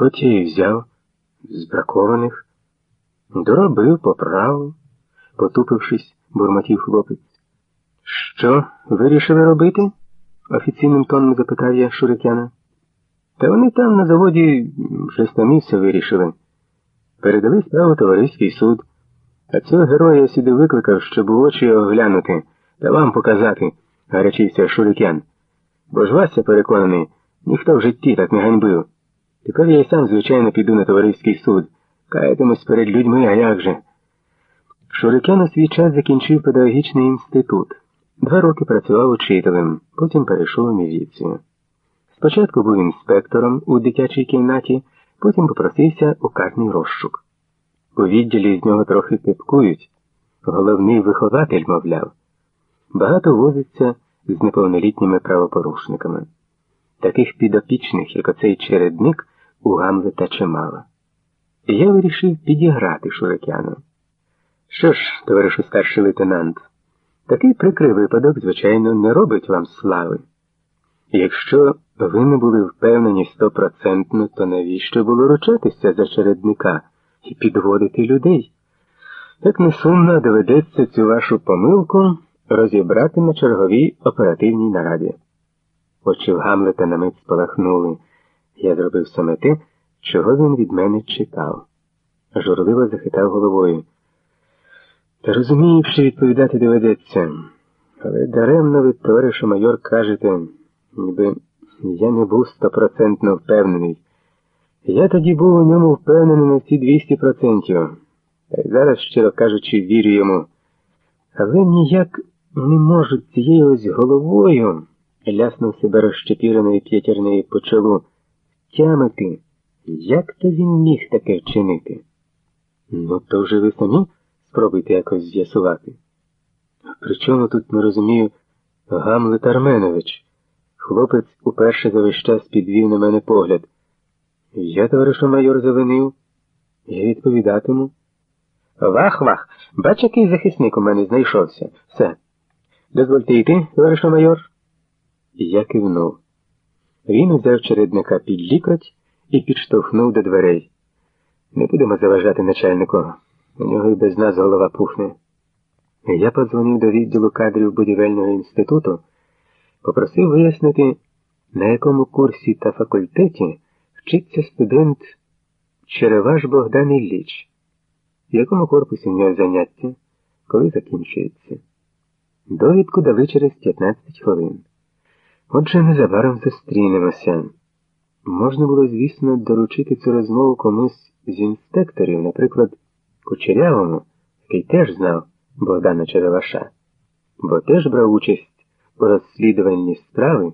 От я і взяв з бракованих, доробив поправу, потупившись, бурмотів хлопець. Що вирішили робити? офіційним тоном запитав я Шурикяна. Та вони там на заводі щось на місце вирішили. Передали справу товариський суд, а цього героя я сюди викликав, щоб у очі оглянути та вам показати, гарячився Шурикян. Бо ж Вася переконаний, ніхто в житті так не ганьбив. Тепер я й сам, звичайно, піду на товариський суд. Каятимусь перед людьми, а як же? Шурикян у свій час закінчив педагогічний інститут. Два роки працював учителем, потім перейшов у міліцію. Спочатку був інспектором у дитячій кімнаті, потім попросився у карний розшук. У відділі з нього трохи кипкують. Головний вихователь, мовляв, багато возиться з неповнолітніми правопорушниками. Таких підопічних, як оцей чередник, у Гамлета чимало. Я вирішив підіграти Шурикяну. Що ж, товаришу старший лейтенант, такий прикрий випадок, звичайно, не робить вам слави. Якщо ви не були впевнені стопроцентно, то навіщо було ручатися за чередника і підводити людей? Як не сумно доведеться цю вашу помилку розібрати на черговій оперативній нараді. Очі в Гамлета на мить спалахнули. Я зробив саме те, чого він від мене чекав. Журливо захитав головою. Та розумію, що відповідати доведеться. Але даремно ви, товаришу майор, кажете, ніби я не був стопроцентно впевнений. Я тоді був у ньому впевнений на всі двісті процентів. Та й зараз, щиро кажучи, вірю йому. Але ніяк не можу цією ось головою, ляснув себе розчепіреною п'ятірнею по чолу, тямити, як то він міг таке вчинити. Ну, то вже ви самі спробуйте якось з'ясувати. Причому тут не розумію Гамлет Арменович. Хлопець уперше за весь час підвів на мене погляд. Я, товаришу майор, завинив, я відповідатиму. Вах-вах, бач, який захисник у мене знайшовся. Все. Дозвольте йти, товаришу майор. Я кивнув. Він взяв чередника під лікоть і підштовхнув до дверей. Не будемо заважати начальнику. У нього й без нас голова пухне. Я подзвонив до відділу кадрів будівельного інституту, попросив вияснити, на якому курсі та факультеті вчиться студент Череваш Богдан Ілліч, в якому корпусі в нього заняття, коли закінчується. Довідку дали через 15 хвилин. Отже, незабаром зустрінемося. Можна було, звісно, доручити цю розмову комусь з інспекторів, наприклад, Кучерявому, який теж знав Богдана Череваша, бо теж брав участь у розслідуванні справи,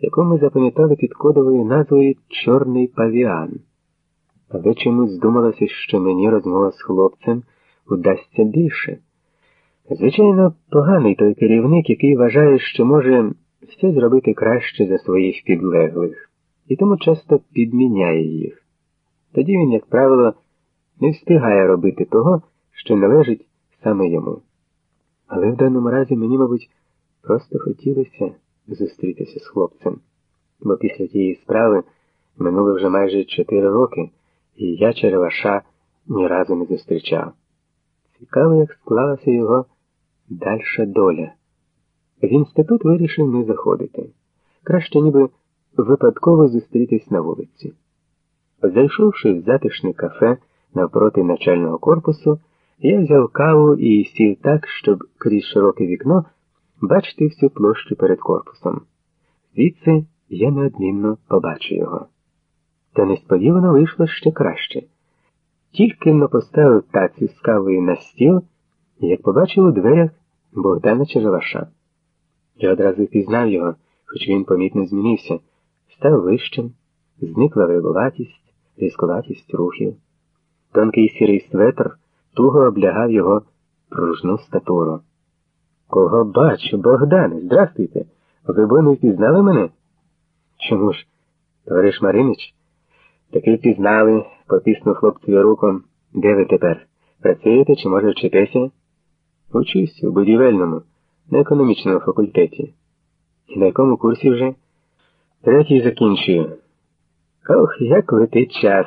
яку ми запам'ятали під кодовою назвою Чорний павіан. Але чомусь здумалося, що мені розмова з хлопцем удасться більше. Звичайно, поганий той керівник, який вважає, що може все зробити краще за своїх підлеглих, і тому часто підміняє їх. Тоді він, як правило, не встигає робити того, що належить саме йому. Але в даному разі мені, мабуть, просто хотілося зустрітися з хлопцем, бо після тієї справи минуло вже майже чотири роки, і я Череваша ні разу не зустрічав. Цікаво, як склалася його дальша доля. В інститут вирішив не заходити. Краще ніби випадково зустрітись на вулиці. Зайшовши в затишне кафе навпроти начального корпусу, я взяв каву і сів так, щоб крізь широке вікно бачити всю площу перед корпусом. Звідси я неодмінно побачу його. Та несподівано вийшло ще краще. Тільки но поставив тацю з кавою на стіл, як побачив у дверях Богдана Череваша. Я одразу впізнав його, хоч він помітно змінився, став вищим, зникла вибуватість, різкуватість рухів. Тонкий сірий светр туго облягав його пружну статуру. Кого бачу, Богдане, здрастуйте. Ви бо не впізнали мене? Чому ж, товариш Маринич? Таки впізнали, потиснув хлопцеві руком. Де ви тепер? Працюєте чи, може, вчитеся? Учусь у будівельному, на економічному факультеті. І на якому курсі вже? Третій закінчую. Ох, як летить час.